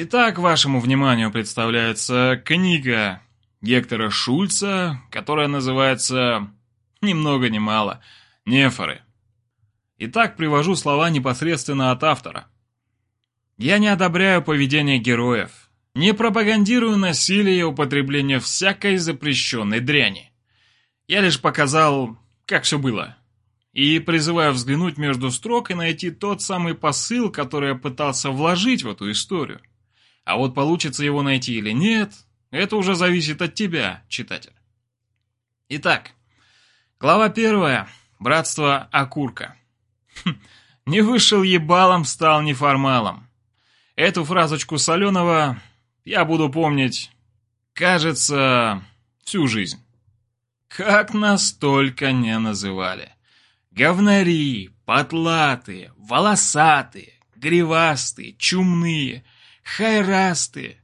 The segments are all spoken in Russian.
Итак, вашему вниманию представляется книга Гектора Шульца, которая называется ни много ни мало «Нефоры». Итак, привожу слова непосредственно от автора. Я не одобряю поведение героев, не пропагандирую насилие и употребление всякой запрещенной дряни. Я лишь показал, как все было. И призываю взглянуть между строк и найти тот самый посыл, который я пытался вложить в эту историю. А вот получится его найти или нет, это уже зависит от тебя, читатель. Итак, глава первая. Братство Акурка. Хм, не вышел ебалом, стал неформалом. Эту фразочку Соленого я буду помнить, кажется, всю жизнь. Как нас только не называли. Говнари, потлатые, волосатые, гривастые, чумные – хайрасты.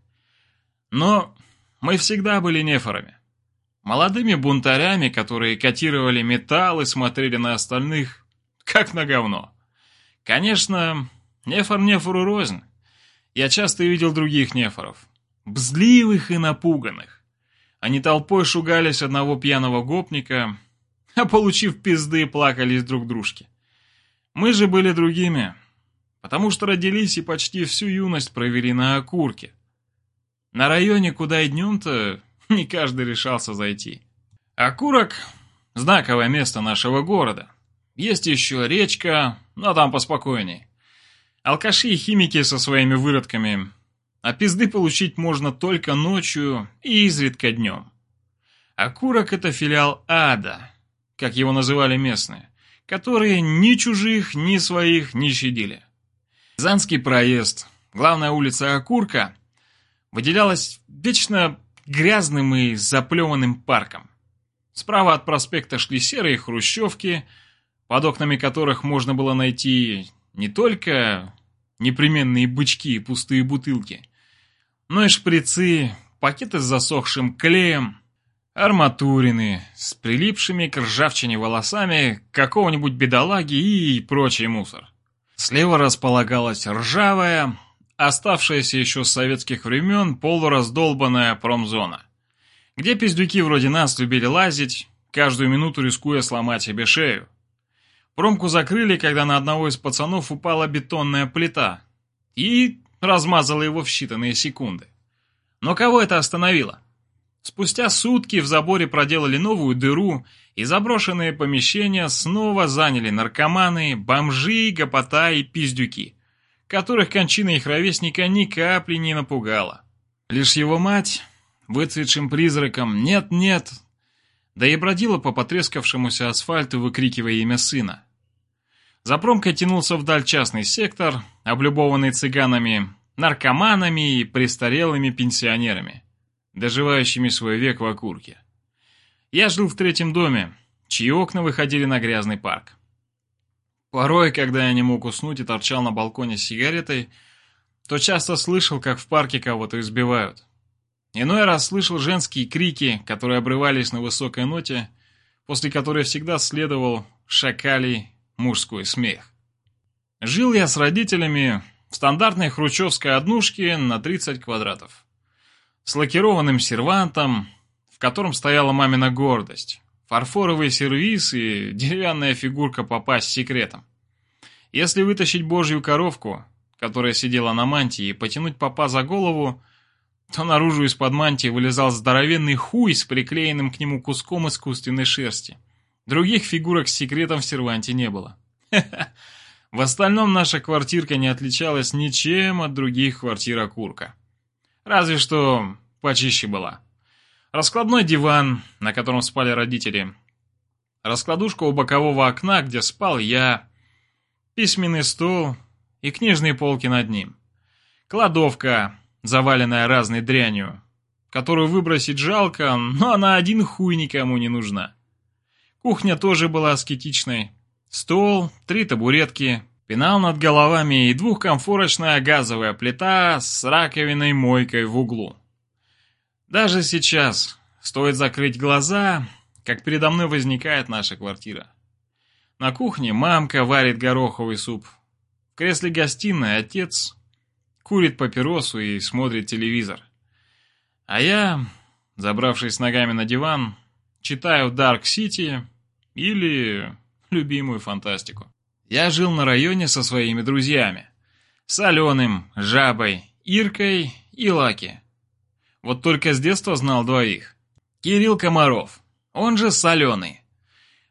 Но мы всегда были нефорами. Молодыми бунтарями, которые котировали металл и смотрели на остальных, как на говно. Конечно, нефор нефору рознь. Я часто видел других нефоров. Бзливых и напуганных. Они толпой шугались одного пьяного гопника, а получив пизды, плакались друг дружке. Мы же были другими потому что родились и почти всю юность провели на окурке. На районе, куда и днем-то, не каждый решался зайти. Окурок – знаковое место нашего города. Есть еще речка, но там поспокойней. Алкаши и химики со своими выродками. А пизды получить можно только ночью и изредка днем. Окурок – это филиал ада, как его называли местные, которые ни чужих, ни своих не щадили. Занский проезд, главная улица Окурка, выделялась вечно грязным и заплеванным парком. Справа от проспекта шли серые хрущевки, под окнами которых можно было найти не только непременные бычки и пустые бутылки, но и шприцы, пакеты с засохшим клеем, арматурины с прилипшими к ржавчине волосами какого-нибудь бедолаги и прочий мусор. Слева располагалась ржавая, оставшаяся еще с советских времен полураздолбанная промзона, где пиздюки вроде нас любили лазить, каждую минуту рискуя сломать себе шею. Промку закрыли, когда на одного из пацанов упала бетонная плита и размазала его в считанные секунды. Но кого это остановило? Спустя сутки в заборе проделали новую дыру, и заброшенные помещения снова заняли наркоманы, бомжи, гопота и пиздюки, которых кончина их ровесника ни капли не напугала. Лишь его мать, выцветшим призраком «нет-нет», да и бродила по потрескавшемуся асфальту, выкрикивая имя сына. За промкой тянулся вдаль частный сектор, облюбованный цыганами, наркоманами и престарелыми пенсионерами доживающими свой век в окурке. Я жил в третьем доме, чьи окна выходили на грязный парк. Порой, когда я не мог уснуть и торчал на балконе с сигаретой, то часто слышал, как в парке кого-то избивают. Иной раз слышал женские крики, которые обрывались на высокой ноте, после которой всегда следовал шакалий мужской смех. Жил я с родителями в стандартной хрущевской однушке на 30 квадратов с лакированным сервантом, в котором стояла мамина гордость, фарфоровый сервиз и деревянная фигурка попа с секретом. Если вытащить божью коровку, которая сидела на мантии, и потянуть попа за голову, то наружу из-под мантии вылезал здоровенный хуй с приклеенным к нему куском искусственной шерсти. Других фигурок с секретом в серванте не было. В остальном наша квартирка не отличалась ничем от других квартир Окурка. Разве что почище была. Раскладной диван, на котором спали родители. Раскладушка у бокового окна, где спал я. Письменный стол и книжные полки над ним. Кладовка, заваленная разной дрянью, которую выбросить жалко, но она один хуй никому не нужна. Кухня тоже была аскетичной. Стол, три табуретки, Пенал над головами и двухкомфорочная газовая плита с раковиной-мойкой в углу. Даже сейчас стоит закрыть глаза, как передо мной возникает наша квартира. На кухне мамка варит гороховый суп. В кресле гостиной отец курит папиросу и смотрит телевизор. А я, забравшись ногами на диван, читаю Dark City или любимую фантастику. Я жил на районе со своими друзьями. С Аленым, Жабой, Иркой и Лаки. Вот только с детства знал двоих. Кирилл Комаров, он же Соленый.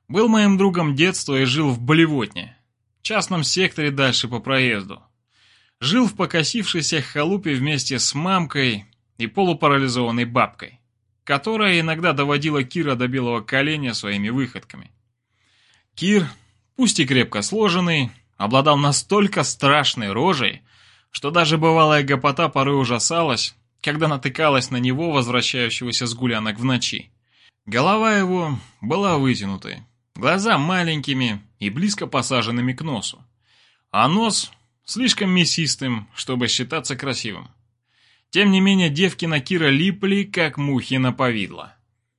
Был моим другом детства и жил в Болевотне, частном секторе дальше по проезду. Жил в покосившейся халупе вместе с мамкой и полупарализованной бабкой, которая иногда доводила Кира до белого коленя своими выходками. Кир, пусть и крепко сложенный, обладал настолько страшной рожей, что даже бывалая гопота порой ужасалась, когда натыкалась на него, возвращающегося с гулянок в ночи. Голова его была вытянутой, глаза маленькими и близко посаженными к носу, а нос слишком мясистым, чтобы считаться красивым. Тем не менее, девки на Кира липли, как мухи на повидло.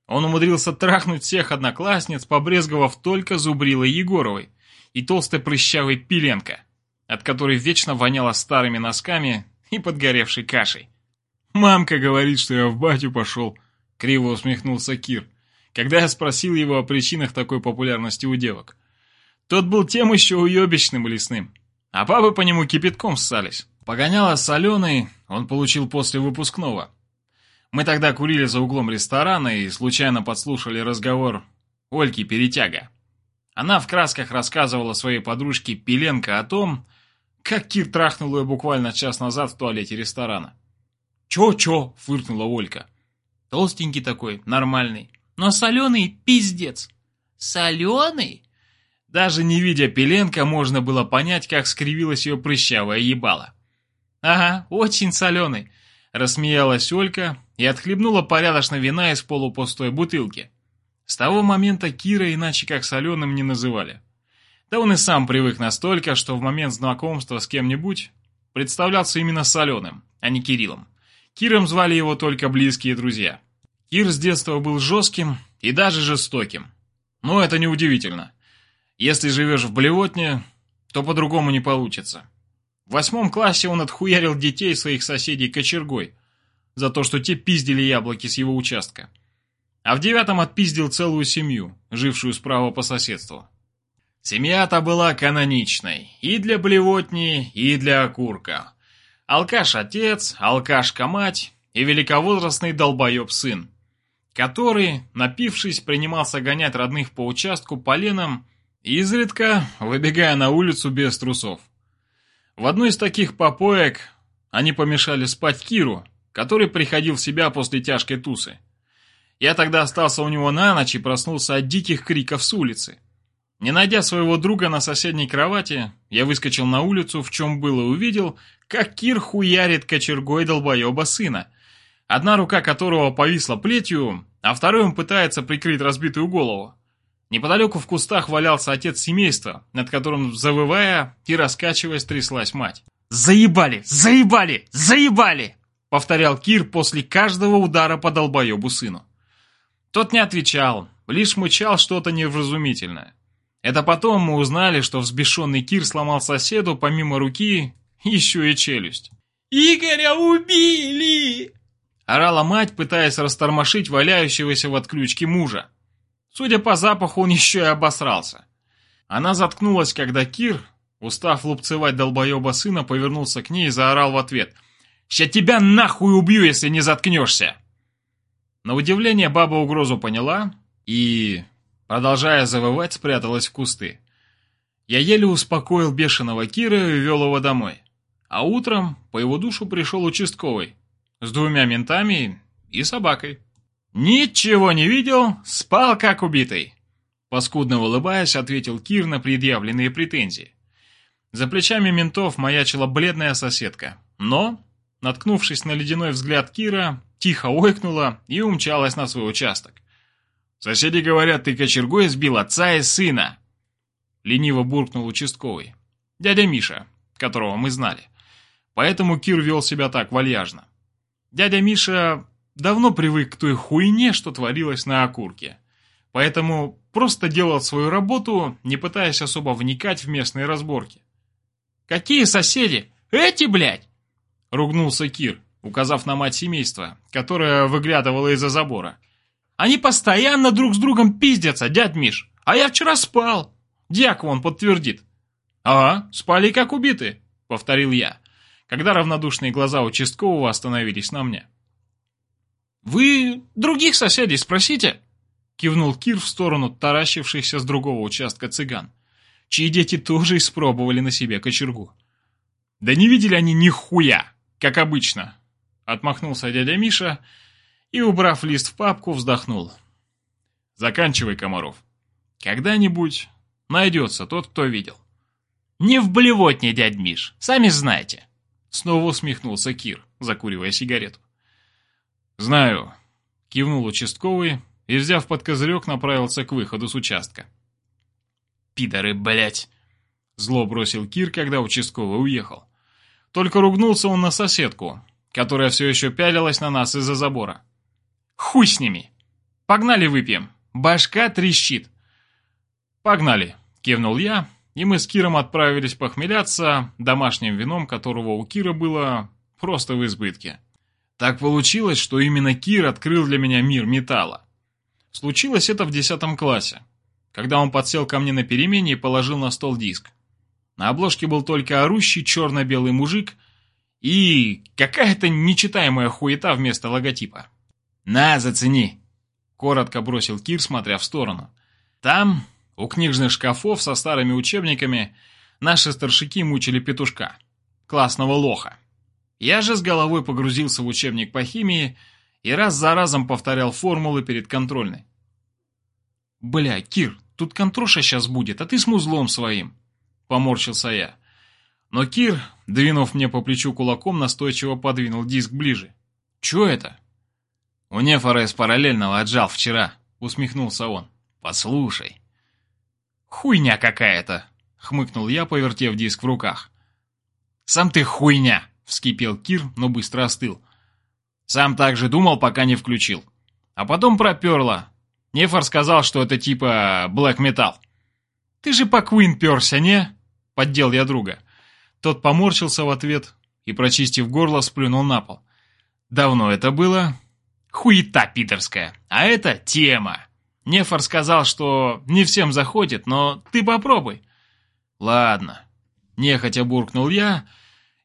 Он умудрился трахнуть всех одноклассниц, побрезговав только Зубрилой Егоровой и толстой прыщавой Пеленко, от которой вечно воняло старыми носками и подгоревшей кашей. «Мамка говорит, что я в батю пошел», — криво усмехнулся Кир, когда я спросил его о причинах такой популярности у девок. Тот был тем еще уебищным и лесным, а папы по нему кипятком ссались. Погоняло соленый он получил после выпускного, мы тогда курили за углом ресторана и случайно подслушали разговор Ольки Перетяга. Она в красках рассказывала своей подружке Пеленко о том, как Кир трахнул ее буквально час назад в туалете ресторана. «Чё-чё?» — фыркнула Олька. Толстенький такой, нормальный. Но соленый пиздец. Соленый? Даже не видя Пеленко, можно было понять, как скривилась ее прыщавая ебало. Ага, очень соленый. Рассмеялась Олька и отхлебнула порядочно вина из полупустой бутылки. С того момента Кира иначе как соленым не называли. Да он и сам привык настолько, что в момент знакомства с кем-нибудь представлялся именно соленым, а не Кириллом. Киром звали его только близкие друзья. Кир с детства был жестким и даже жестоким. Но это неудивительно. Если живешь в блевотне, то по-другому не получится. В восьмом классе он отхуярил детей своих соседей кочергой за то, что те пиздили яблоки с его участка. А в девятом отпиздил целую семью, жившую справа по соседству. Семья-то была каноничной и для блевотни, и для окурка. Алкаш-отец, алкашка-мать и великовозрастный долбоеб-сын, который, напившись, принимался гонять родных по участку поленом, изредка выбегая на улицу без трусов. В одной из таких попоек они помешали спать Киру, который приходил в себя после тяжкой тусы. Я тогда остался у него на ночь и проснулся от диких криков с улицы. Не найдя своего друга на соседней кровати, я выскочил на улицу, в чем было увидел, как Кир хуярит кочергой долбоеба сына, одна рука которого повисла плетью, а второй он пытается прикрыть разбитую голову. Неподалеку в кустах валялся отец семейства, над которым, завывая и раскачиваясь, тряслась мать. «Заебали! Заебали! Заебали!» Повторял Кир после каждого удара по долбоебу сыну. Тот не отвечал, лишь мычал что-то невразумительное. Это потом мы узнали, что взбешенный Кир сломал соседу, помимо руки, еще и челюсть. «Игоря убили!» Орала мать, пытаясь растормошить валяющегося в отключке мужа. Судя по запаху, он еще и обосрался. Она заткнулась, когда Кир, устав лупцевать долбоеба сына, повернулся к ней и заорал в ответ. «Ща тебя нахуй убью, если не заткнешься!» На удивление баба угрозу поняла и, продолжая завывать, спряталась в кусты. Я еле успокоил бешеного Кира и вел его домой. А утром по его душу пришел участковый с двумя ментами и собакой. «Ничего не видел, спал как убитый!» Паскудно улыбаясь, ответил Кир на предъявленные претензии. За плечами ментов маячила бледная соседка, но, наткнувшись на ледяной взгляд Кира, тихо ойкнула и умчалась на свой участок. «Соседи говорят, ты кочергой сбил отца и сына!» Лениво буркнул участковый. Дядя Миша, которого мы знали. Поэтому Кир вел себя так вальяжно. Дядя Миша давно привык к той хуйне, что творилось на окурке. Поэтому просто делал свою работу, не пытаясь особо вникать в местные разборки. «Какие соседи? Эти, блядь!» ругнулся Кир, указав на мать семейства, которая выглядывала из-за забора. «Они постоянно друг с другом пиздятся, дядь Миш, а я вчера спал!» Дьяк вон подтвердит. «Ага, спали как убиты», — повторил я, когда равнодушные глаза участкового остановились на мне. «Вы других соседей спросите?» — кивнул Кир в сторону таращившихся с другого участка цыган, чьи дети тоже испробовали на себе кочергу. «Да не видели они нихуя, как обычно!» — отмахнулся дядя Миша и, убрав лист в папку, вздохнул. «Заканчивай, Комаров. Когда-нибудь найдется тот, кто видел». «Не в блевотне, дядь Миш, сами знаете!» Снова усмехнулся Кир, закуривая сигарету. «Знаю», — кивнул участковый и, взяв под козырек, направился к выходу с участка. «Пидоры, блять! Зло бросил Кир, когда участковый уехал. Только ругнулся он на соседку, которая все еще пялилась на нас из-за забора. «Хуй с ними! Погнали выпьем! Башка трещит!» «Погнали!» — кивнул я, и мы с Киром отправились похмеляться домашним вином, которого у Кира было просто в избытке. Так получилось, что именно Кир открыл для меня мир металла. Случилось это в десятом классе, когда он подсел ко мне на перемене и положил на стол диск. На обложке был только орущий черно-белый мужик и какая-то нечитаемая хуета вместо логотипа. «На, зацени!» — коротко бросил Кир, смотря в сторону. Там, у книжных шкафов со старыми учебниками, наши старшики мучили петушка, классного лоха. Я же с головой погрузился в учебник по химии и раз за разом повторял формулы перед контрольной. «Бля, Кир, тут контроша сейчас будет, а ты с музлом своим!» Поморщился я. Но Кир, двинув мне по плечу кулаком, настойчиво подвинул диск ближе. «Чё это?» «У Нефора из параллельного отжал вчера», — усмехнулся он. «Послушай». «Хуйня какая-то», — хмыкнул я, повертев диск в руках. «Сам ты хуйня!» — вскипел Кир, но быстро остыл. «Сам так же думал, пока не включил. А потом проперло. Нефор сказал, что это типа блэк металл. «Ты же по Куин перся, не?» — поддел я друга. Тот поморщился в ответ и, прочистив горло, сплюнул на пол. «Давно это было?» «Хуета питерская, а это тема!» Нефор сказал, что не всем заходит, но ты попробуй. Ладно. Нехотя буркнул я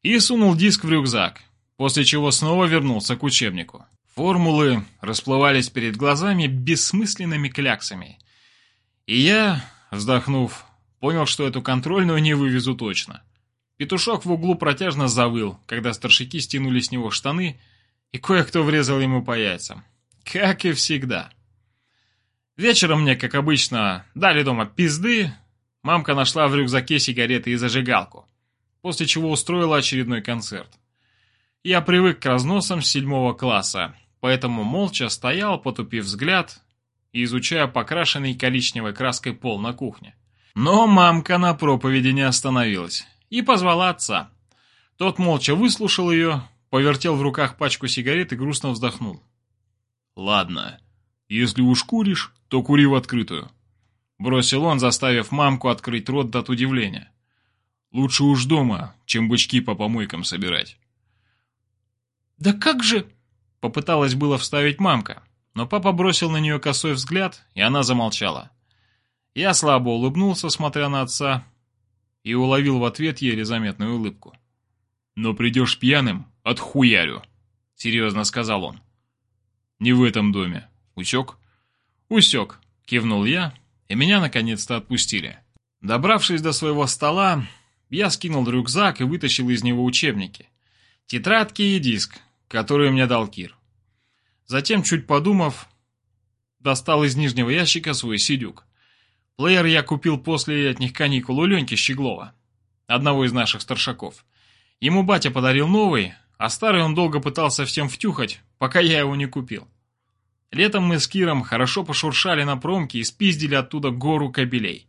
и сунул диск в рюкзак, после чего снова вернулся к учебнику. Формулы расплывались перед глазами бессмысленными кляксами. И я, вздохнув, понял, что эту контрольную не вывезу точно. Петушок в углу протяжно завыл, когда старшики стянули с него штаны, и кое-кто врезал ему по яйцам. Как и всегда. Вечером мне, как обычно, дали дома пизды. Мамка нашла в рюкзаке сигареты и зажигалку, после чего устроила очередной концерт. Я привык к разносам с седьмого класса, поэтому молча стоял, потупив взгляд и изучая покрашенный коричневой краской пол на кухне. Но мамка на проповеди не остановилась и позвала отца. Тот молча выслушал ее, повертел в руках пачку сигарет и грустно вздохнул. «Ладно, если уж куришь, то кури в открытую. Бросил он, заставив мамку открыть рот от удивления. Лучше уж дома, чем бычки по помойкам собирать. «Да как же...» — попыталась было вставить мамка, но папа бросил на нее косой взгляд, и она замолчала. Я слабо улыбнулся, смотря на отца, и уловил в ответ еле заметную улыбку. «Но придешь пьяным, отхуярю», — серьезно сказал он. «Не в этом доме. Усек?» «Усек», — кивнул я, и меня наконец-то отпустили. Добравшись до своего стола, я скинул рюкзак и вытащил из него учебники, тетрадки и диск, которые мне дал Кир. Затем, чуть подумав, достал из нижнего ящика свой сидюк. Плеер я купил после летних каникул у Леньки Щеглова, одного из наших старшаков. Ему батя подарил новый, а старый он долго пытался всем втюхать, пока я его не купил. Летом мы с Киром хорошо пошуршали на промке и спиздили оттуда гору кабелей,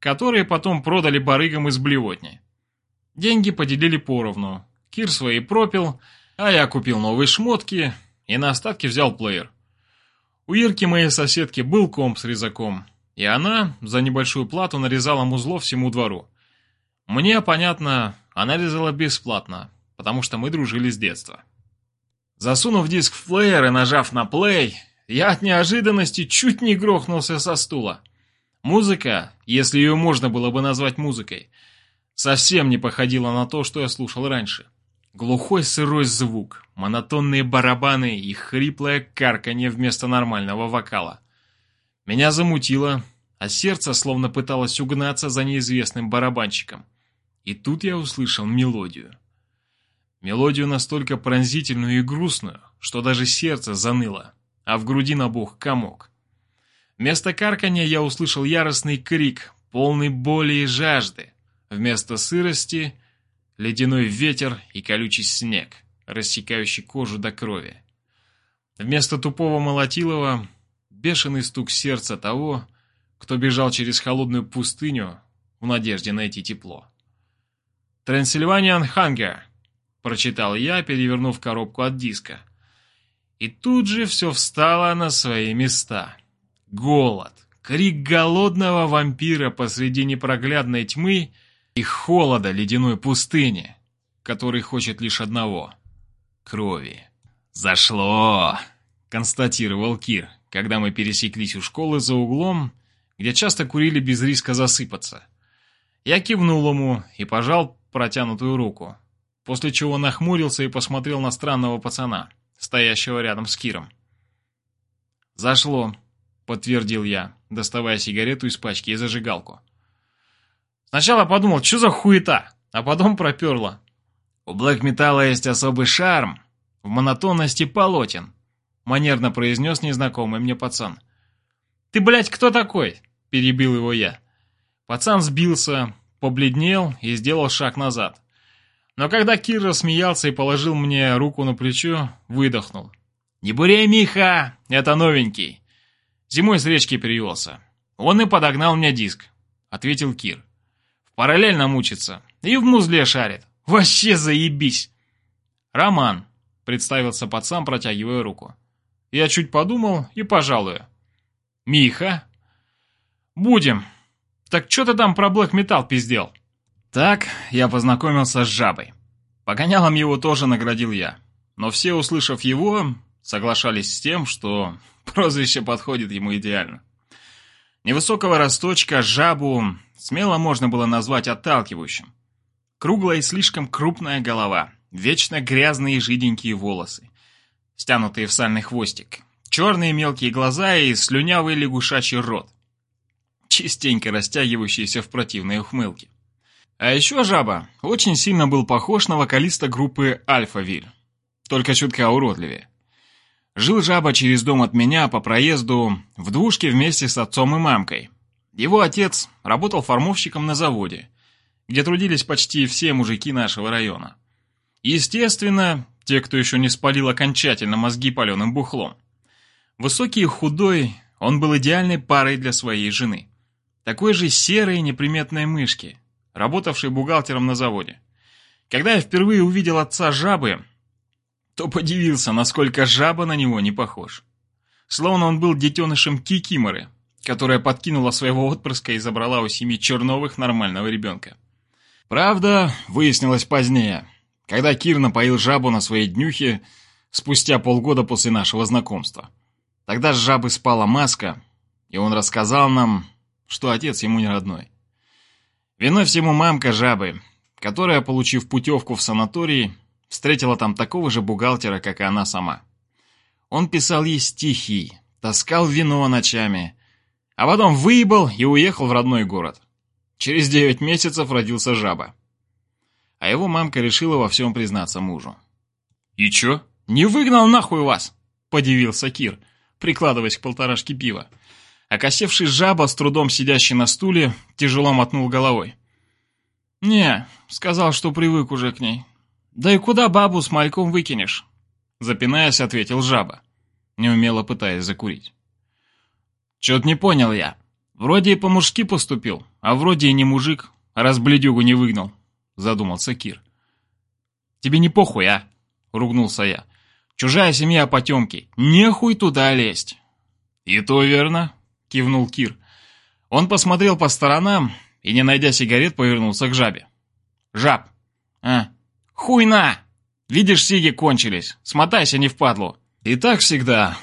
которые потом продали барыгам из блевотни. Деньги поделили поровну. Кир свои пропил, а я купил новые шмотки и на остатки взял плеер. У Ирки моей соседки был комп с резаком, и она за небольшую плату нарезала музло всему двору. Мне, понятно, она резала бесплатно, потому что мы дружили с детства. Засунув диск в плеер и нажав на плей, я от неожиданности чуть не грохнулся со стула. Музыка, если ее можно было бы назвать музыкой, совсем не походила на то, что я слушал раньше. Глухой сырой звук, монотонные барабаны и хриплое карканье вместо нормального вокала. Меня замутило, а сердце словно пыталось угнаться за неизвестным барабанщиком. И тут я услышал мелодию. Мелодию настолько пронзительную и грустную, что даже сердце заныло, а в груди набух комок. Вместо карканья я услышал яростный крик, полный боли и жажды. Вместо сырости — ледяной ветер и колючий снег, рассекающий кожу до крови. Вместо тупого молотилова — бешеный стук сердца того, кто бежал через холодную пустыню в надежде найти тепло. «Трансильваниан Хангер», — прочитал я, перевернув коробку от диска. И тут же все встало на свои места. Голод, крик голодного вампира посреди непроглядной тьмы и холода ледяной пустыни, который хочет лишь одного — крови. «Зашло!» — констатировал Кир, когда мы пересеклись у школы за углом, где часто курили без риска засыпаться. Я кивнул ему и пожал протянутую руку, после чего нахмурился и посмотрел на странного пацана, стоящего рядом с Киром. «Зашло», — подтвердил я, доставая сигарету из пачки и зажигалку. Сначала подумал, что за хуета, а потом проперло. У блэк-металла есть особый шарм в монотонности полотен, манерно произнес незнакомый мне пацан. «Ты, блядь, кто такой?» – перебил его я. Пацан сбился, побледнел и сделал шаг назад. Но когда Кир рассмеялся и положил мне руку на плечо, выдохнул. «Не бурей, Миха! Это новенький!» Зимой с речки перевелся. Он и подогнал мне диск, ответил Кир. Параллельно мучится и в музле шарит. Вообще заебись! Роман, представился пацан, протягивая руку. Я чуть подумал и пожалую. Миха? Будем. Так что ты там про Блэк Металл пиздел? Так я познакомился с жабой. Погонялом его тоже наградил я. Но все, услышав его, соглашались с тем, что прозвище подходит ему идеально. Невысокого росточка жабу смело можно было назвать отталкивающим. Круглая и слишком крупная голова, вечно грязные жиденькие волосы, стянутые в сальный хвостик, черные мелкие глаза и слюнявый лягушачий рот, частенько растягивающиеся в противной ухмылке. А еще жаба очень сильно был похож на вокалиста группы Альфавиль, только чутка уродливее. Жил жаба через дом от меня по проезду в двушке вместе с отцом и мамкой. Его отец работал формовщиком на заводе, где трудились почти все мужики нашего района. Естественно, те, кто еще не спалил окончательно мозги паленым бухлом. Высокий и худой, он был идеальной парой для своей жены. Такой же серой неприметной мышки, работавшей бухгалтером на заводе. Когда я впервые увидел отца жабы, то подивился, насколько жаба на него не похож. Словно он был детенышем кикиморы, которая подкинула своего отпрыска и забрала у семьи Черновых нормального ребенка. Правда, выяснилось позднее, когда Кир напоил жабу на своей днюхе спустя полгода после нашего знакомства. Тогда с жабы спала маска, и он рассказал нам, что отец ему не родной. Виной всему мамка жабы, которая, получив путевку в санаторий, встретила там такого же бухгалтера, как и она сама. Он писал ей стихи, таскал вино ночами, а потом выебал и уехал в родной город. Через девять месяцев родился жаба. А его мамка решила во всем признаться мужу. «И чё? Не выгнал нахуй вас?» – подивился Кир, прикладываясь к полторашке пива. Окосевший жаба, с трудом сидящий на стуле, тяжело мотнул головой. «Не, сказал, что привык уже к ней. Да и куда бабу с мальком выкинешь?» Запинаясь, ответил жаба, неумело пытаясь закурить. «Чё-то не понял я. Вроде и по-мужски поступил, а вроде и не мужик, раз бледюгу не выгнал», задумался Кир. «Тебе не похуй, а?» ругнулся я. «Чужая семья потемки, нехуй туда лезть». «И то верно», — кивнул Кир. Он посмотрел по сторонам и, не найдя сигарет, повернулся к жабе. «Жаб!» «А? Хуйна!» Видишь, сиги кончились. Смотайся, не впадлу. И так всегда.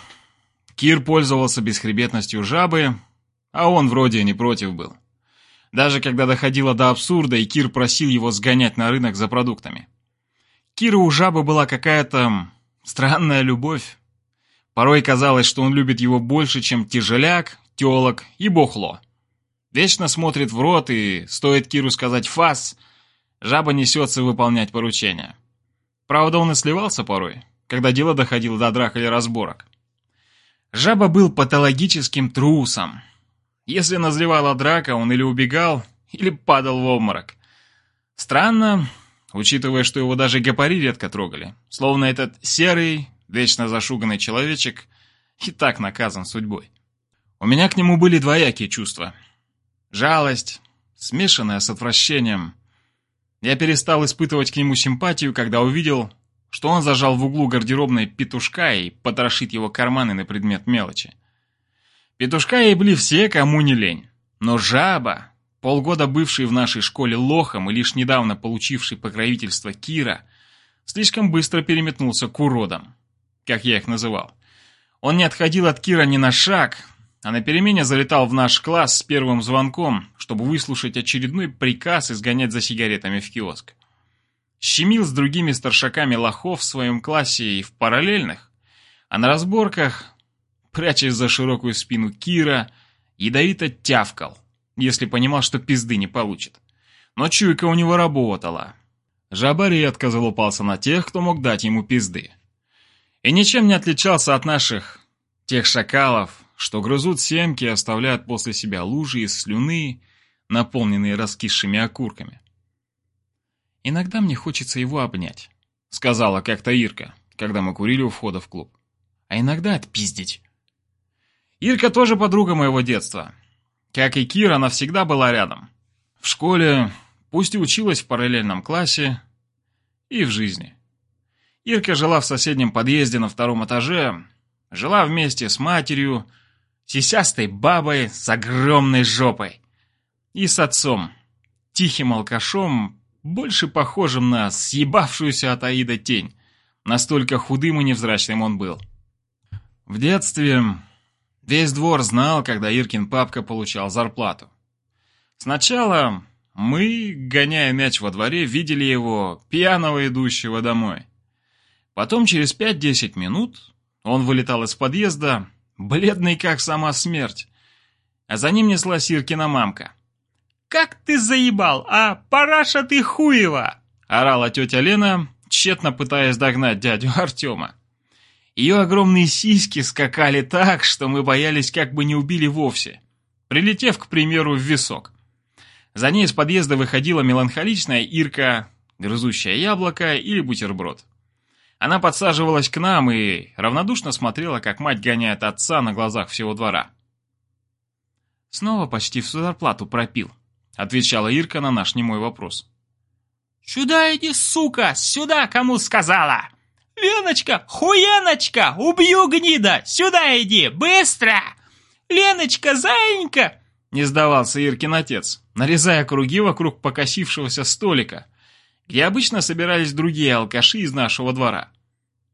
Кир пользовался бесхребетностью жабы, а он вроде не против был. Даже когда доходило до абсурда, и Кир просил его сгонять на рынок за продуктами. Киру у жабы была какая-то странная любовь. Порой казалось, что он любит его больше, чем тяжеляк, телок и бухло. Вечно смотрит в рот, и стоит Киру сказать «фас», жаба несется выполнять поручения. Правда, он и сливался порой, когда дело доходило до драк или разборок. Жаба был патологическим трусом. Если назревала драка, он или убегал, или падал в обморок. Странно, учитывая, что его даже гапари редко трогали, словно этот серый, вечно зашуганный человечек и так наказан судьбой. У меня к нему были двоякие чувства. Жалость, смешанная с отвращением – я перестал испытывать к нему симпатию, когда увидел, что он зажал в углу гардеробной петушка и потрошит его карманы на предмет мелочи. Петушка ебли все, кому не лень. Но жаба, полгода бывший в нашей школе лохом и лишь недавно получивший покровительство Кира, слишком быстро переметнулся к уродам, как я их называл. Он не отходил от Кира ни на шаг, а на перемене залетал в наш класс с первым звонком, чтобы выслушать очередной приказ и сгонять за сигаретами в киоск. Щемил с другими старшаками лохов в своем классе и в параллельных, а на разборках, прячась за широкую спину Кира, ядовито тявкал, если понимал, что пизды не получит. Но чуйка у него работала. Жаба редко залупался на тех, кто мог дать ему пизды. И ничем не отличался от наших, тех шакалов, что грызут семки и оставляют после себя лужи из слюны, наполненные раскисшими окурками. «Иногда мне хочется его обнять», — сказала как-то Ирка, когда мы курили у входа в клуб. «А иногда отпиздить». Ирка тоже подруга моего детства. Как и Кира, она всегда была рядом. В школе, пусть и училась в параллельном классе, и в жизни. Ирка жила в соседнем подъезде на втором этаже, жила вместе с матерью, сисястой бабой с огромной жопой. И с отцом, тихим алкашом, больше похожим на съебавшуюся от Аида тень. Настолько худым и невзрачным он был. В детстве весь двор знал, когда Иркин папка получал зарплату. Сначала мы, гоняя мяч во дворе, видели его, пьяного идущего домой. Потом через 5-10 минут он вылетал из подъезда, бледный как сама смерть. А за ним неслась Иркина мамка. «Как ты заебал, а, параша ты хуева!» орала тетя Лена, тщетно пытаясь догнать дядю Артема. Ее огромные сиськи скакали так, что мы боялись, как бы не убили вовсе, прилетев, к примеру, в висок. За ней из подъезда выходила меланхоличная Ирка, грызущая яблоко или бутерброд. Она подсаживалась к нам и равнодушно смотрела, как мать гоняет отца на глазах всего двора. «Снова почти всю зарплату пропил», — отвечала Ирка на наш немой вопрос. «Сюда иди, сука! Сюда, кому сказала! Леночка, хуеночка, убью гнида! Сюда иди, быстро! Леночка, заинька!» Не сдавался Иркин отец, нарезая круги вокруг покосившегося столика, где обычно собирались другие алкаши из нашего двора.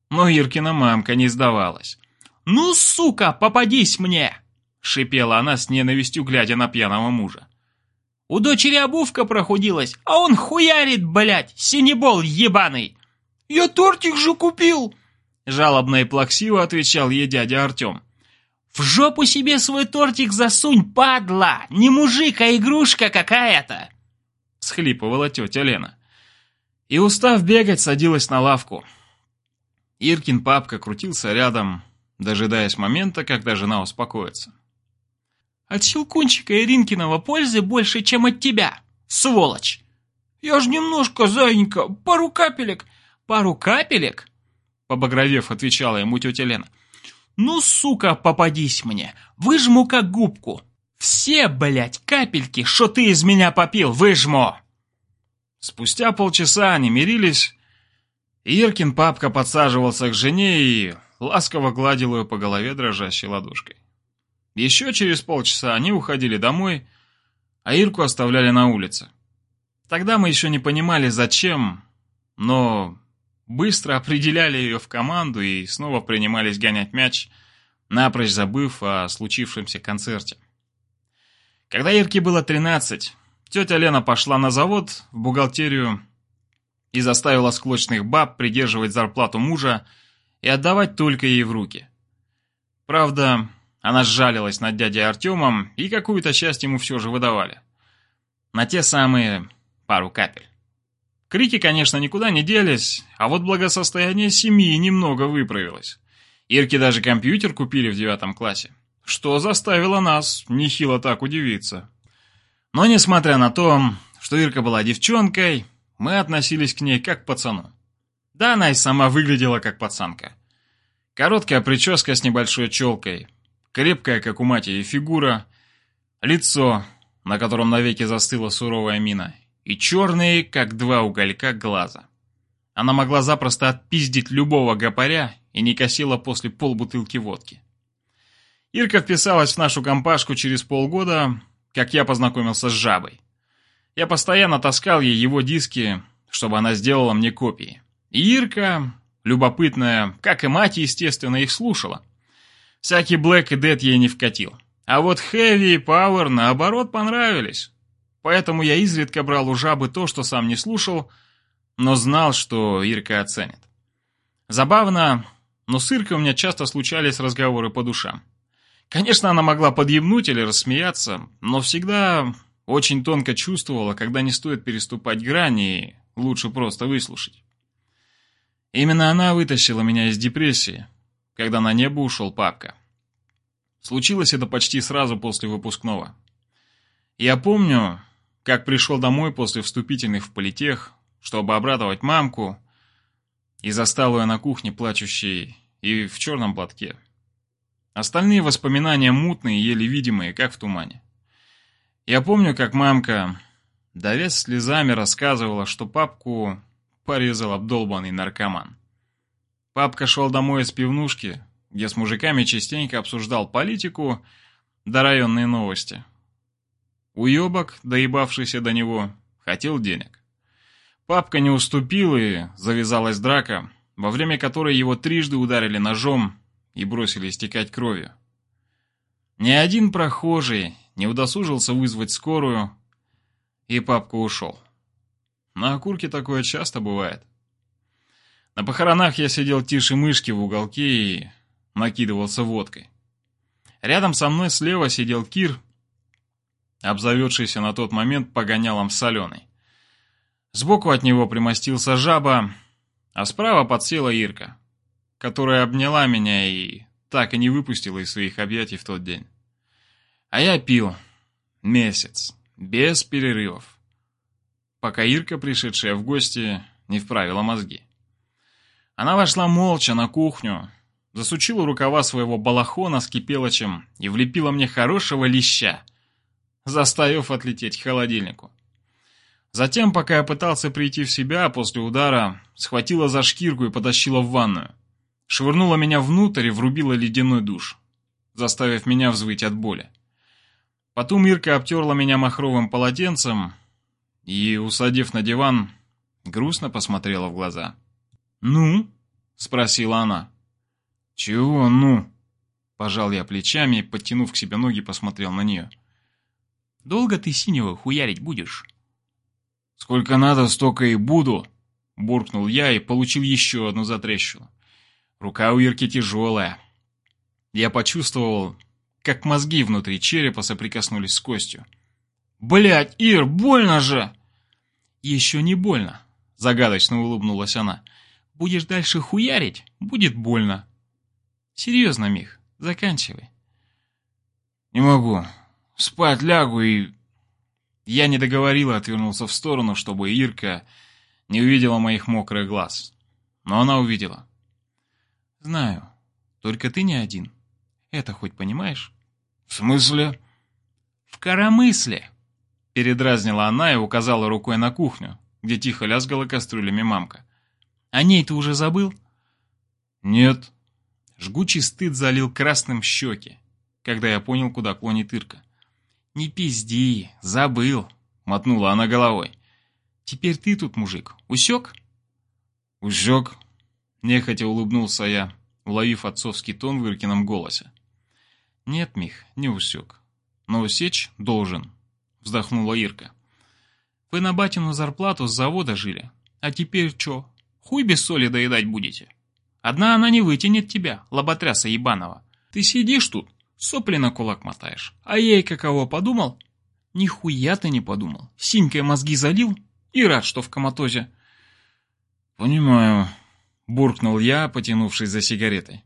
Но Иркина мамка не сдавалась. «Ну, сука, попадись мне!» — шипела она с ненавистью, глядя на пьяного мужа. «У дочери обувка прохудилась, а он хуярит, блядь, синебол ебаный!» «Я тортик же купил!» Жалобно и плаксиво отвечал ей дядя Артем. «В жопу себе свой тортик засунь, падла! Не мужик, а игрушка какая-то!» Схлипывала тетя Лена и, устав бегать, садилась на лавку. Иркин папка крутился рядом, дожидаясь момента, когда жена успокоится. «От Щелкунчика Иринкиного пользы больше, чем от тебя, сволочь!» «Я ж немножко, зайенька, пару капелек!» «Пару капелек?» Побагровев, отвечала ему тетя Лена. «Ну, сука, попадись мне, выжму как губку. Все, блядь, капельки, что ты из меня попил, выжму!» Спустя полчаса они мирились, Иркин папка подсаживался к жене и ласково гладил ее по голове дрожащей ладошкой. Еще через полчаса они уходили домой, а Ирку оставляли на улице. Тогда мы еще не понимали, зачем, но быстро определяли ее в команду и снова принимались гонять мяч, напрочь забыв о случившемся концерте. Когда Ирке было 13, тетя Лена пошла на завод, в бухгалтерию, и заставила склочных баб придерживать зарплату мужа и отдавать только ей в руки. Правда, она сжалилась над дядей Артемом, и какую-то часть ему все же выдавали. На те самые пару капель. Крики, конечно, никуда не делись, а вот благосостояние семьи немного выправилось. Ирке даже компьютер купили в девятом классе, что заставило нас нехило так удивиться. Но несмотря на то, что Ирка была девчонкой, мы относились к ней как к пацану. Да, она и сама выглядела как пацанка. Короткая прическа с небольшой челкой, крепкая, как у матери, фигура, лицо, на котором навеки застыла суровая мина, и черные, как два уголька, глаза. Она могла запросто отпиздить любого гопаря и не косила после полбутылки водки. Ирка вписалась в нашу компашку через полгода, как я познакомился с жабой. Я постоянно таскал ей его диски, чтобы она сделала мне копии. И Ирка, любопытная, как и мать, естественно, их слушала. Всякий Black и Dead ей не вкатил. А вот Heavy и Power, наоборот, понравились. Поэтому я изредка брал у жабы то, что сам не слушал, но знал, что Ирка оценит. Забавно, но с Иркой у меня часто случались разговоры по душам. Конечно, она могла подъебнуть или рассмеяться, но всегда очень тонко чувствовала, когда не стоит переступать грани и лучше просто выслушать. Именно она вытащила меня из депрессии, когда на небо ушел папка. Случилось это почти сразу после выпускного. Я помню, как пришел домой после вступительных в политех, чтобы обрадовать мамку, и застал ее на кухне плачущей и в черном платке. Остальные воспоминания мутные, еле видимые, как в тумане. Я помню, как мамка, давясь слезами, рассказывала, что папку порезал обдолбанный наркоман. Папка шел домой из пивнушки, где с мужиками частенько обсуждал политику да районные новости. Уебок, доебавшийся до него, хотел денег. Папка не уступил и завязалась драка, во время которой его трижды ударили ножом и бросили истекать кровью. Ни один прохожий не удосужился вызвать скорую, и папка ушел. На окурке такое часто бывает. На похоронах я сидел тише мышки в уголке и накидывался водкой. Рядом со мной слева сидел Кир, обзаведшийся на тот момент погонялом соленой. Сбоку от него примостился жаба, а справа подсела Ирка, которая обняла меня и так и не выпустила из своих объятий в тот день. А я пил. Месяц. Без перерывов. Пока Ирка, пришедшая в гости, не вправила мозги. Она вошла молча на кухню, засучила рукава своего балахона с кипелочем и влепила мне хорошего леща, заставив отлететь к холодильнику. Затем, пока я пытался прийти в себя после удара, схватила за шкирку и потащила в ванную. Швырнула меня внутрь и врубила ледяной душ, заставив меня взвыть от боли. Потом Ирка обтерла меня махровым полотенцем и, усадив на диван, грустно посмотрела в глаза. «Ну?» — спросила она. «Чего «ну?» — пожал я плечами и, подтянув к себе ноги, посмотрел на нее. «Долго ты синего хуярить будешь?» «Сколько надо, столько и буду!» — буркнул я и получил еще одну затрещину. Рука у Ирки тяжелая. Я почувствовал, как мозги внутри черепа соприкоснулись с костью. «Блядь, Ир, больно же!» «Еще не больно», — загадочно улыбнулась она. «Будешь дальше хуярить, будет больно». «Серьезно, Мих, заканчивай». «Не могу. Спать лягу и...» Я не договорил и отвернулся в сторону, чтобы Ирка не увидела моих мокрых глаз. Но она увидела. «Знаю. Только ты не один. Это хоть понимаешь?» «В смысле?» «В коромысле!» Передразнила она и указала рукой на кухню, где тихо лязгала кастрюлями мамка. «О ней ты уже забыл?» «Нет». Жгучий стыд залил красным щеки, когда я понял, куда клонит Ирка. «Не пизди, забыл», — мотнула она головой. «Теперь ты тут, мужик, усек?» «Усек?» — нехотя улыбнулся я, уловив отцовский тон в Иркином голосе. «Нет, Мих, не усек. Но усечь должен», — вздохнула Ирка. «Вы на батину зарплату с завода жили, а теперь чё, хуй без соли доедать будете? Одна она не вытянет тебя, лоботряса ебаного. Ты сидишь тут, сопли на кулак мотаешь, а ей каково подумал?» «Нихуя ты не подумал. Синькой мозги залил и рад, что в коматозе». «Понимаю», — буркнул я, потянувшись за сигаретой.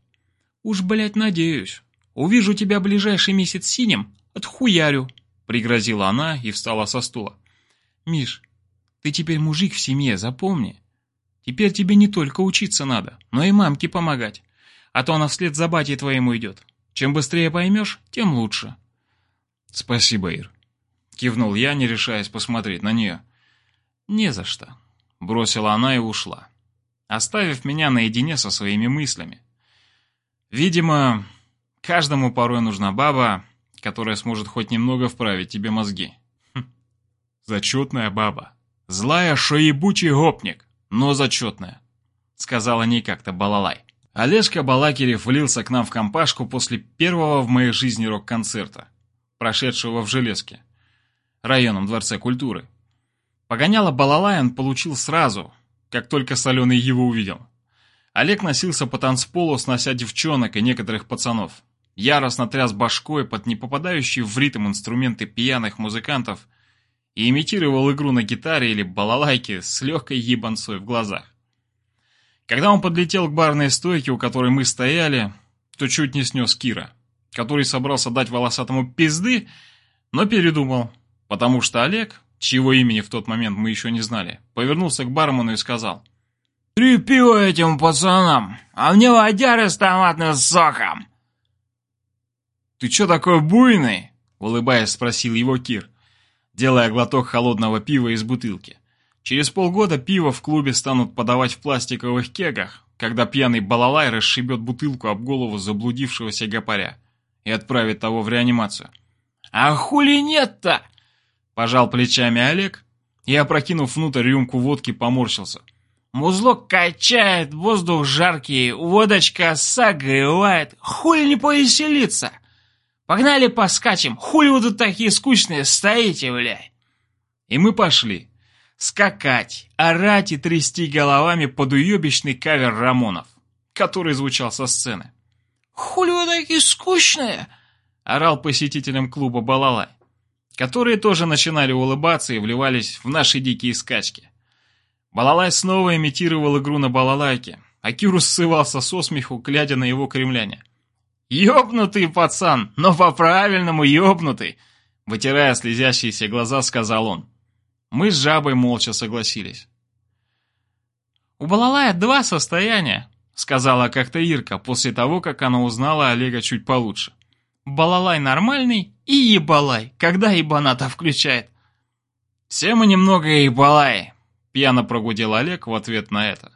«Уж, блядь, надеюсь. Увижу тебя ближайший месяц синим, отхуярю», — пригрозила она и встала со стула. «Миш, ты теперь мужик в семье, запомни. Теперь тебе не только учиться надо, но и мамке помогать. А то она вслед за батей твоему идет. Чем быстрее поймешь, тем лучше». «Спасибо, Ир», — кивнул я, не решаясь посмотреть на нее. «Не за что», — бросила она и ушла, оставив меня наедине со своими мыслями. Видимо, каждому порой нужна баба, которая сможет хоть немного вправить тебе мозги. Хм. Зачетная баба. Злая, шоебучий гопник, но зачетная, сказала не как-то Балалай. Олежка Балакирев влился к нам в компашку после первого в моей жизни рок-концерта, прошедшего в Железке районном дворце культуры. Погоняло балалай он получил сразу, как только Соленый его увидел. Олег носился по танцполу, снося девчонок и некоторых пацанов. Яростно тряс башкой под не попадающие в ритм инструменты пьяных музыкантов и имитировал игру на гитаре или балалайке с легкой ебанцой в глазах. Когда он подлетел к барной стойке, у которой мы стояли, то чуть не снес Кира, который собрался дать волосатому пизды, но передумал Потому что Олег, чьего имени в тот момент мы еще не знали, повернулся к бармену и сказал. «Три пива этим пацанам, а мне водяры с томатным соком!» «Ты че такой буйный?» — улыбаясь, спросил его Кир, делая глоток холодного пива из бутылки. Через полгода пиво в клубе станут подавать в пластиковых кегах, когда пьяный балалай расшибет бутылку об голову заблудившегося гопаря и отправит того в реанимацию. «А хули нет-то?» Пожал плечами Олег и, опрокинув внутрь рюмку водки, поморщился. Музлок качает, воздух жаркий, водочка согревает. Хули не повеселиться? Погнали поскачем, хули вы тут такие скучные стоите, блядь? И мы пошли. Скакать, орать и трясти головами под уебищный кавер Рамонов, который звучал со сцены. «Хули вы такие скучные?» — орал посетителям клуба Балалай которые тоже начинали улыбаться и вливались в наши дикие скачки. Балалай снова имитировал игру на балалайке, а Киру ссывался со смеху, глядя на его кремляне. «Ёбнутый пацан, но по-правильному ёбнутый!» Вытирая слезящиеся глаза, сказал он. Мы с жабой молча согласились. «У балалая два состояния», — сказала как-то Ирка после того, как она узнала Олега чуть получше. Балалай нормальный и ебалай, когда ебаната включает. «Все мы немного ебалай», — пьяно прогудел Олег в ответ на это,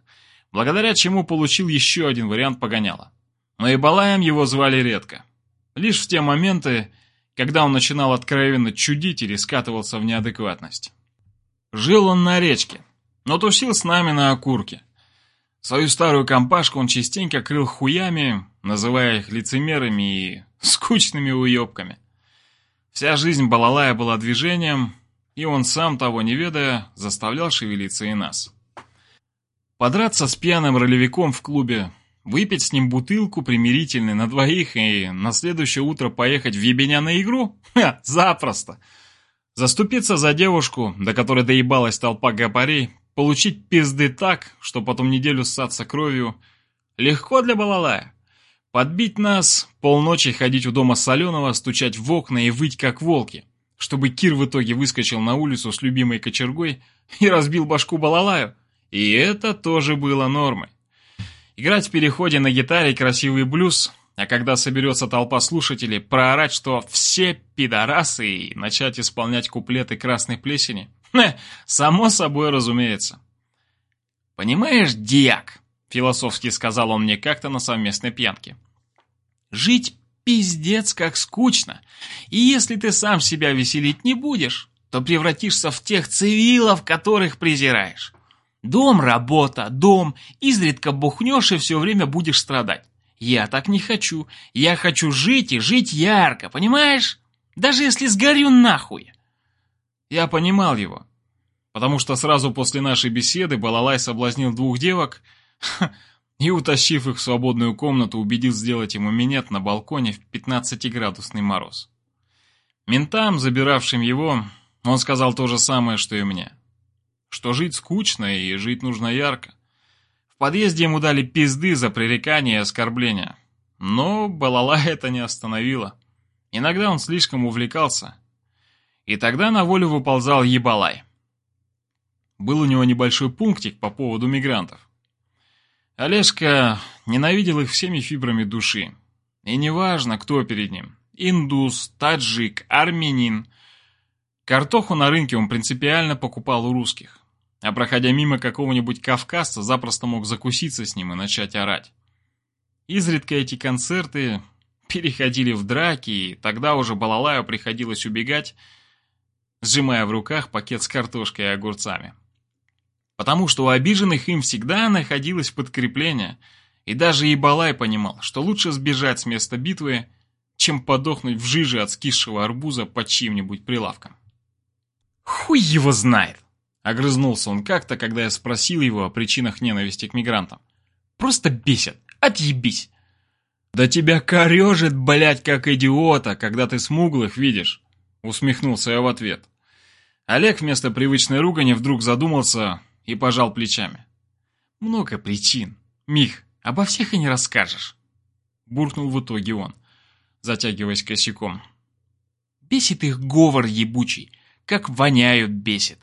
благодаря чему получил еще один вариант погоняла. Но ебалаем его звали редко. Лишь в те моменты, когда он начинал откровенно чудить или скатывался в неадекватность. Жил он на речке, но тусил с нами на окурке. Свою старую компашку он частенько крыл хуями, называя их лицемерами и скучными уебками. Вся жизнь Балалая была движением, и он сам, того не ведая, заставлял шевелиться и нас. Подраться с пьяным ролевиком в клубе, выпить с ним бутылку примирительной на двоих и на следующее утро поехать в ебеня на игру? Ха, запросто! Заступиться за девушку, до которой доебалась толпа гопарей, Получить пизды так, что потом неделю ссаться кровью, легко для балалая. Подбить нас, полночи ходить у дома соленого, стучать в окна и выть как волки, чтобы Кир в итоге выскочил на улицу с любимой кочергой и разбил башку балалаю. И это тоже было нормой. Играть в переходе на гитаре красивый блюз, а когда соберется толпа слушателей, проорать, что все пидорасы и начать исполнять куплеты красной плесени – само собой разумеется. «Понимаешь, дьяк», — философски сказал он мне как-то на совместной пьянке, «жить пиздец как скучно, и если ты сам себя веселить не будешь, то превратишься в тех цивилов, которых презираешь. Дом, работа, дом, изредка бухнешь и все время будешь страдать. Я так не хочу. Я хочу жить и жить ярко, понимаешь? Даже если сгорю нахуй. Я понимал его, потому что сразу после нашей беседы Балалай соблазнил двух девок и, утащив их в свободную комнату, убедил сделать ему минет на балконе в 15-градусный мороз. Ментам, забиравшим его, он сказал то же самое, что и мне. Что жить скучно и жить нужно ярко. В подъезде ему дали пизды за пререкание и оскорбления. Но Балалай это не остановило. Иногда он слишком увлекался. И тогда на волю выползал Ебалай. Был у него небольшой пунктик по поводу мигрантов. Олежка ненавидел их всеми фибрами души. И неважно, кто перед ним. Индус, таджик, армянин. Картоху на рынке он принципиально покупал у русских. А проходя мимо какого-нибудь кавказца, запросто мог закуситься с ним и начать орать. Изредка эти концерты переходили в драки, и тогда уже Балалаю приходилось убегать, сжимая в руках пакет с картошкой и огурцами. Потому что у обиженных им всегда находилось подкрепление, и даже Ибалай понимал, что лучше сбежать с места битвы, чем подохнуть в жиже от скисшего арбуза под чьим-нибудь прилавком. «Хуй его знает!» — огрызнулся он как-то, когда я спросил его о причинах ненависти к мигрантам. «Просто бесит! Отъебись!» «Да тебя корежит, блядь, как идиота, когда ты смуглых видишь!» Усмехнулся я в ответ. Олег вместо привычной ругани вдруг задумался и пожал плечами. «Много причин. Мих, обо всех и не расскажешь!» Буркнул в итоге он, затягиваясь косяком. «Бесит их говор ебучий, как воняют бесит.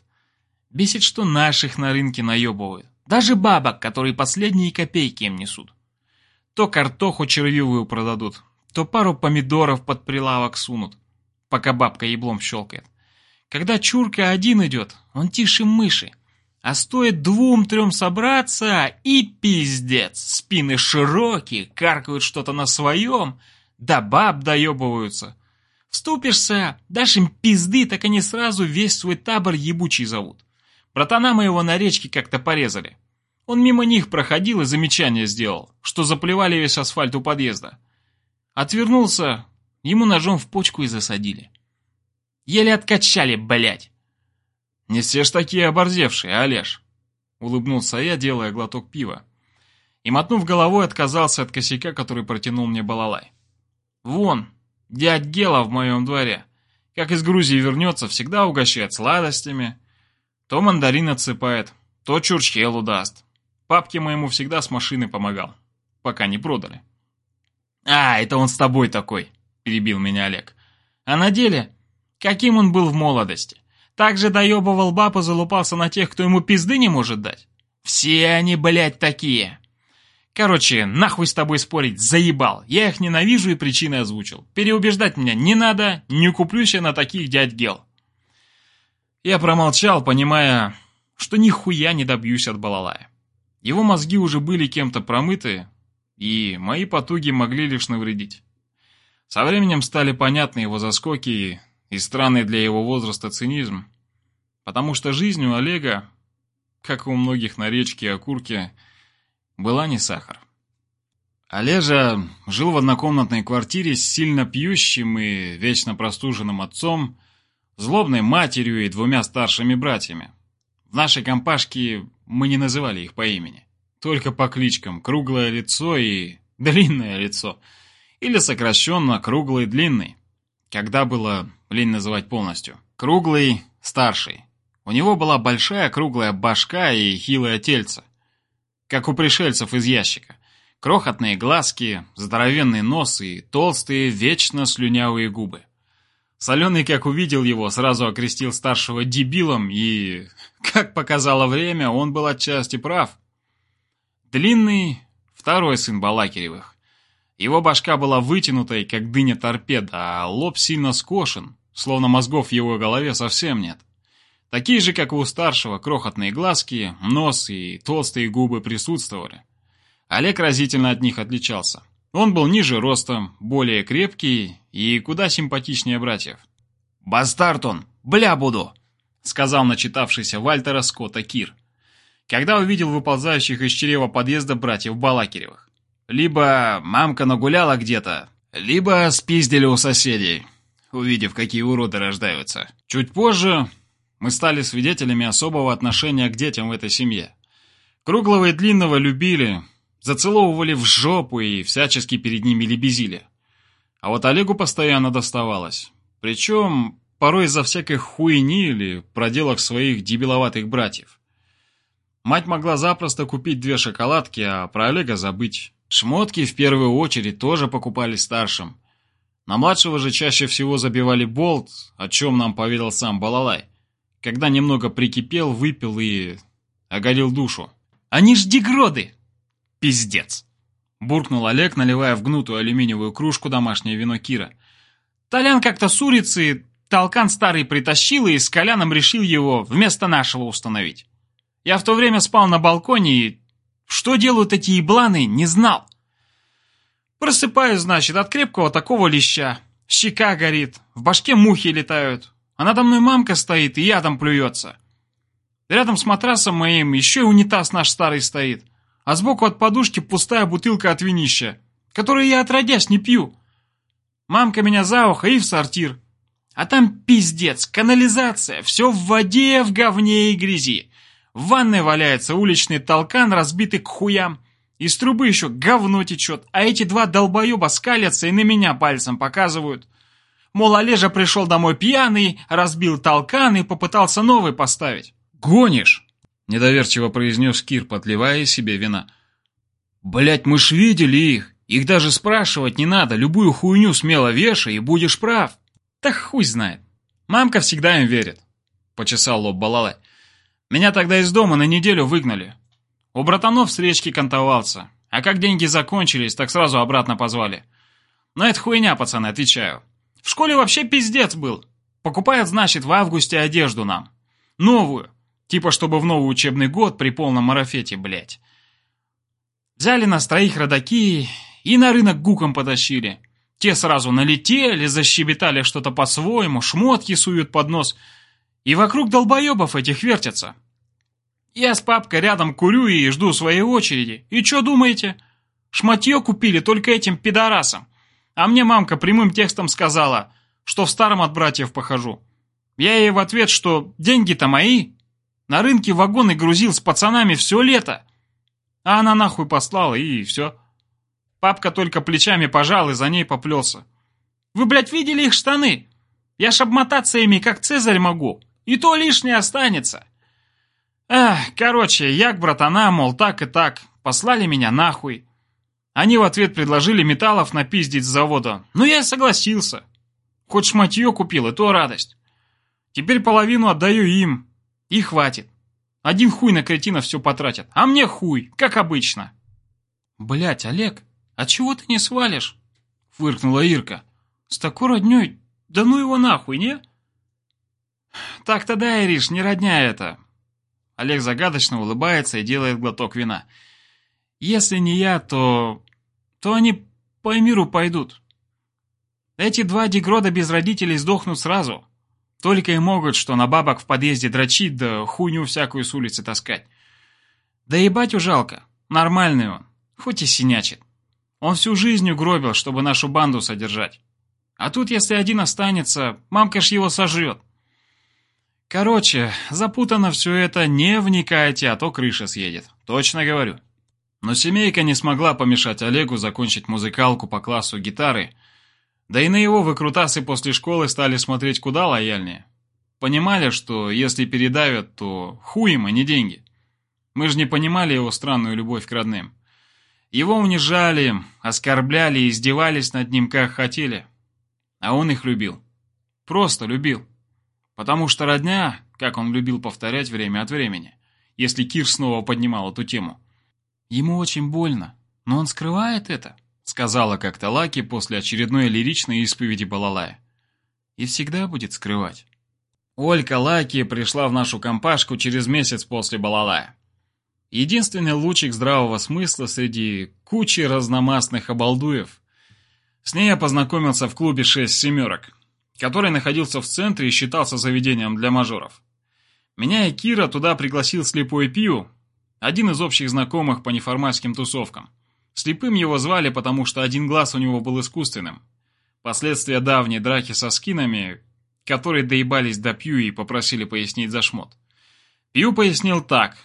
Бесит, что наших на рынке наебывают. Даже бабок, которые последние копейки им несут. То картоху червивую продадут, то пару помидоров под прилавок сунут, пока бабка еблом щелкает. Когда чурка один идет, он тише мыши. А стоит двум-трем собраться, и пиздец. Спины широкие, каркают что-то на своем, да баб доебываются. Вступишься, дашь им пизды, так они сразу весь свой табор ебучий зовут. Братана моего на речке как-то порезали. Он мимо них проходил и замечание сделал, что заплевали весь асфальт у подъезда. Отвернулся, ему ножом в почку и засадили. Еле откачали, блять. Не все ж такие оборзевшие, Олеж. Улыбнулся я, делая глоток пива. И, мотнув головой, отказался от косяка, который протянул мне балалай. Вон, дядь Гела в моем дворе. Как из Грузии вернется, всегда угощает сладостями. То мандарин отсыпает, то чурчхелу даст. Папке моему всегда с машины помогал, пока не продали. «А, это он с тобой такой», — перебил меня Олег. «А на деле, каким он был в молодости? Так же доебывал баб и залупался на тех, кто ему пизды не может дать? Все они, блядь, такие!» Короче, нахуй с тобой спорить, заебал. Я их ненавижу и причины озвучил. Переубеждать меня не надо, не куплюсь я на таких дядь Гел. Я промолчал, понимая, что нихуя не добьюсь от балалая. Его мозги уже были кем-то промыты, и мои потуги могли лишь навредить. Со временем стали понятны его заскоки и странный для его возраста цинизм, потому что жизнь у Олега, как и у многих на речке и окурке, была не сахар. Олежа жил в однокомнатной квартире с сильно пьющим и вечно простуженным отцом, злобной матерью и двумя старшими братьями. В нашей компашке мы не называли их по имени. Только по кличкам «Круглое лицо» и «Длинное лицо». Или сокращенно «Круглый длинный». Когда было лень называть полностью. Круглый – старший. У него была большая круглая башка и хилое тельце. Как у пришельцев из ящика. Крохотные глазки, здоровенный нос и толстые, вечно слюнявые губы. Соленый, как увидел его, сразу окрестил старшего дебилом, и, как показало время, он был отчасти прав. Длинный — второй сын Балакиревых. Его башка была вытянутой, как дыня торпеда, а лоб сильно скошен, словно мозгов в его голове совсем нет. Такие же, как у старшего, крохотные глазки, нос и толстые губы присутствовали. Олег разительно от них отличался. Он был ниже ростом, более крепкий и куда симпатичнее братьев. «Бастард он! Бля буду!» — сказал начитавшийся Вальтера Скотта Кир. когда увидел выползающих из чрева подъезда братьев Балакиревых. Либо мамка нагуляла где-то, либо спиздили у соседей, увидев, какие уроды рождаются. Чуть позже мы стали свидетелями особого отношения к детям в этой семье. Круглого и длинного любили, зацеловывали в жопу и всячески перед ними лебезили. А вот Олегу постоянно доставалось. Причем порой из-за всякой хуйни или проделок своих дебиловатых братьев. Мать могла запросто купить две шоколадки, а про Олега забыть. Шмотки в первую очередь тоже покупали старшим. На младшего же чаще всего забивали болт, о чем нам поведал сам Балалай, когда немного прикипел, выпил и оголил душу. «Они ж дегроды!» «Пиздец!» — буркнул Олег, наливая в гнутую алюминиевую кружку домашнее вино Кира. «Толян как-то с улицы толкан старый притащил и с Коляном решил его вместо нашего установить. Я в то время спал на балконе и что делают эти ебланы, не знал. Просыпаюсь, значит, от крепкого такого леща. Щека горит, в башке мухи летают. А надо мной мамка стоит и ядом плюется. Рядом с матрасом моим еще и унитаз наш старый стоит. А сбоку от подушки пустая бутылка от винища, которую я отродясь не пью. Мамка меня за ухо и в сортир. А там пиздец, канализация, все в воде, в говне и грязи. В ванной валяется уличный толкан, разбитый к хуям. Из трубы еще говно течет, а эти два долбоеба скалятся и на меня пальцем показывают. Мол, Олежа пришел домой пьяный, разбил толкан и попытался новый поставить. «Гонишь!» — недоверчиво произнес Кир, подливая себе вина. «Блядь, мы ж видели их! Их даже спрашивать не надо, любую хуйню смело вешай и будешь прав!» «Да хуй знает! Мамка всегда им верит!» — почесал лоб Балалай. Меня тогда из дома на неделю выгнали. У братанов с речки кантовался, а как деньги закончились, так сразу обратно позвали. Но это хуйня, пацаны, отвечаю. В школе вообще пиздец был. Покупают, значит, в августе одежду нам. Новую. Типа, чтобы в новый учебный год при полном марафете, блядь. Взяли нас троих родаки и на рынок гуком потащили. Те сразу налетели, защебетали что-то по-своему, шмотки суют под нос – и вокруг долбоебов этих вертятся. Я с папкой рядом курю и жду своей очереди. И что думаете? Шматье купили только этим пидорасам. А мне мамка прямым текстом сказала, что в старом от братьев похожу. Я ей в ответ, что деньги-то мои. На рынке вагоны грузил с пацанами все лето. А она нахуй послала, и все. Папка только плечами пожал и за ней поплелся. Вы, блядь, видели их штаны? Я ж обмотаться ими, как Цезарь могу. И то лишнее останется. Эх, короче, я к братана, мол, так и так. Послали меня нахуй. Они в ответ предложили металлов напиздить с завода. Но я согласился. Хоть шматье купил, и то радость. Теперь половину отдаю им. И хватит. Один хуй на кретина все потратят. А мне хуй, как обычно. Блять, Олег, а чего ты не свалишь? Фыркнула Ирка. С такой родней, да ну его нахуй, не? «Так-то да, Ириш, не родня это!» Олег загадочно улыбается и делает глоток вина. «Если не я, то... то они по миру пойдут. Эти два дегрода без родителей сдохнут сразу. Только и могут, что на бабок в подъезде дрочить, да хуйню всякую с улицы таскать. Да и батю жалко, нормальный он, хоть и синячит. Он всю жизнь угробил, чтобы нашу банду содержать. А тут, если один останется, мамка ж его сожрет. Короче, запутано все это, не вникайте, а то крыша съедет. Точно говорю. Но семейка не смогла помешать Олегу закончить музыкалку по классу гитары, да и на его выкрутасы после школы стали смотреть куда лояльнее. Понимали, что если передавят, то хуй им, а не деньги. Мы же не понимали его странную любовь к родным. Его унижали, оскорбляли и издевались над ним как хотели. А он их любил. Просто любил. Потому что родня, как он любил повторять время от времени, если Кир снова поднимал эту тему. Ему очень больно, но он скрывает это, сказала как-то Лаки после очередной лиричной исповеди Балалая. И всегда будет скрывать. Олька Лаки пришла в нашу компашку через месяц после Балалая. Единственный лучик здравого смысла среди кучи разномастных обалдуев. С ней я познакомился в клубе «Шесть семерок», который находился в центре и считался заведением для мажоров. Меня и Кира туда пригласил слепой Пью, один из общих знакомых по неформальским тусовкам. Слепым его звали, потому что один глаз у него был искусственным. Последствия давней драки со скинами, которые доебались до Пью и попросили пояснить за шмот. Пью пояснил так,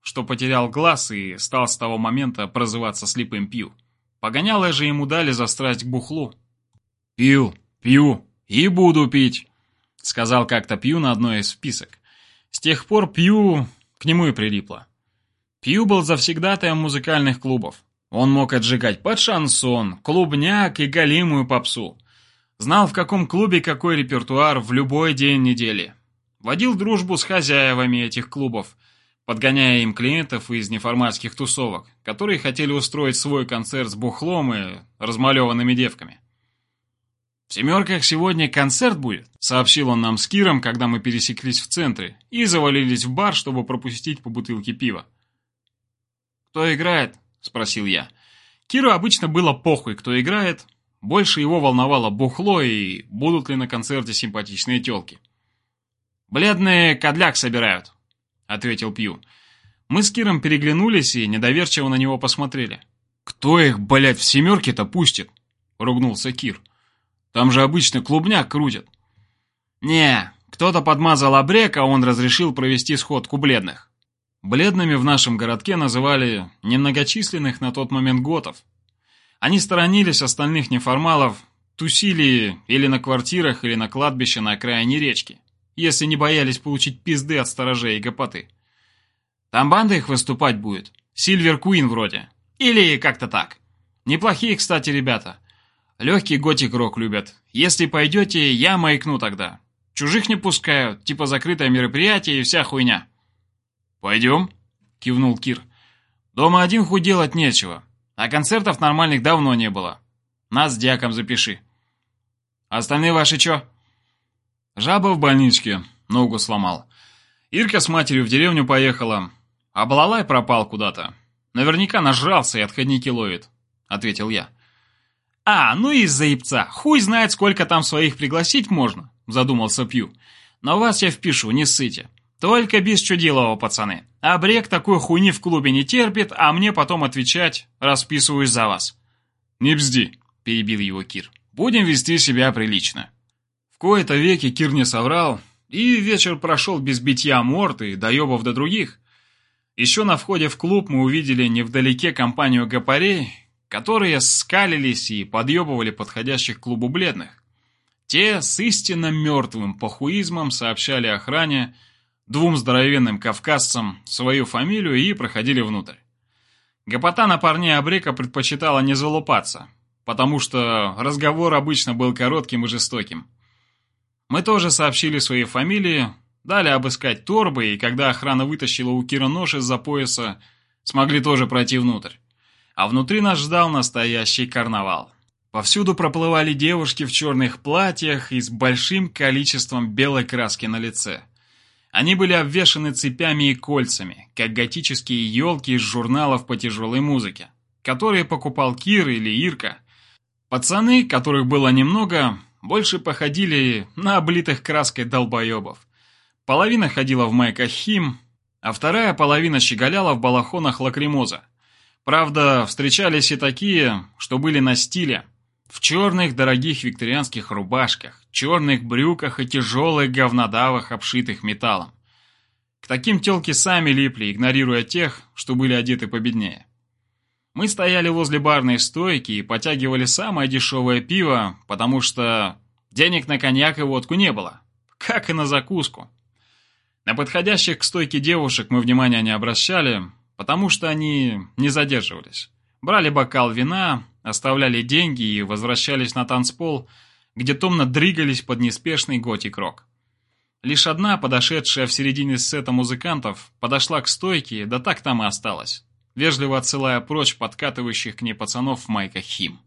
что потерял глаз и стал с того момента прозываться слепым Пью. Погоняло же ему дали за страсть к бухлу. «Пью, пью и буду пить», — сказал как-то Пью на одной из список. С тех пор Пью к нему и прилипло. Пью был завсегдатаем музыкальных клубов. Он мог отжигать под шансон, клубняк и галимую попсу. Знал, в каком клубе какой репертуар в любой день недели. Водил дружбу с хозяевами этих клубов, подгоняя им клиентов из неформальских тусовок, которые хотели устроить свой концерт с бухлом и размалеванными девками. «В «семерках» сегодня концерт будет», — сообщил он нам с Киром, когда мы пересеклись в центре, и завалились в бар, чтобы пропустить по бутылке пива. «Кто играет?» – спросил я. Киру обычно было похуй, кто играет. Больше его волновало бухло и будут ли на концерте симпатичные тёлки. «Бледные кадляк собирают», – ответил Пью. Мы с Киром переглянулись и недоверчиво на него посмотрели. «Кто их, блядь, в семерке-то пустит?» – ругнулся Кир. «Там же обычно клубняк крутят». «Не, кто-то подмазал обрек, а он разрешил провести сходку бледных». Бледными в нашем городке называли немногочисленных на тот момент готов. Они сторонились остальных неформалов, тусили или на квартирах, или на кладбище на окраине речки, если не боялись получить пизды от сторожей и гопоты. Там банда их выступать будет, Сильвер Куин вроде, или как-то так. Неплохие, кстати, ребята. Легкий готик-рок любят. Если пойдете, я маякну тогда. Чужих не пускают, типа закрытое мероприятие и вся хуйня. «Пойдем?» – кивнул Кир. «Дома один хуй делать нечего, а концертов нормальных давно не было. Нас с дьяком запиши». «Остальные ваши чё?» «Жаба в больничке, ногу сломал. Ирка с матерью в деревню поехала, а Балалай пропал куда-то. Наверняка нажрался и отходники ловит», – ответил я. «А, ну из-за ебца. Хуй знает, сколько там своих пригласить можно», – задумался Пью. «Но вас я впишу, не ссыте. Только без чудилова, пацаны. А Брек такой хуйни в клубе не терпит, а мне потом отвечать, расписываюсь за вас. Не бзди, перебил его Кир. Будем вести себя прилично. В кои-то веки Кир не соврал, и вечер прошел без битья морд и доебов до других. Еще на входе в клуб мы увидели невдалеке компанию гопарей, которые скалились и подъебывали подходящих к клубу бледных. Те с истинно мертвым похуизмом сообщали охране, двум здоровенным кавказцам свою фамилию и проходили внутрь. Гопота на парней Абрека предпочитала не залупаться, потому что разговор обычно был коротким и жестоким. Мы тоже сообщили свои фамилии, дали обыскать торбы, и когда охрана вытащила у Кира нож из-за пояса, смогли тоже пройти внутрь. А внутри нас ждал настоящий карнавал. Повсюду проплывали девушки в черных платьях и с большим количеством белой краски на лице. Они были обвешаны цепями и кольцами, как готические елки из журналов по тяжелой музыке, которые покупал Кир или Ирка. Пацаны, которых было немного, больше походили на облитых краской долбоебов. Половина ходила в майках хим, а вторая половина щеголяла в балахонах лакримоза. Правда, встречались и такие, что были на стиле, в черных дорогих викторианских рубашках, черных брюках и тяжелых говнодавах, обшитых металлом. К таким телки сами липли, игнорируя тех, что были одеты победнее. Мы стояли возле барной стойки и потягивали самое дешевое пиво, потому что денег на коньяк и водку не было, как и на закуску. На подходящих к стойке девушек мы внимания не обращали, потому что они не задерживались. Брали бокал вина, оставляли деньги и возвращались на танцпол, где томно дрыгались под неспешный готик-рок. Лишь одна, подошедшая в середине сета музыкантов, подошла к стойке, да так там и осталась, вежливо отсылая прочь подкатывающих к ней пацанов в майках хим.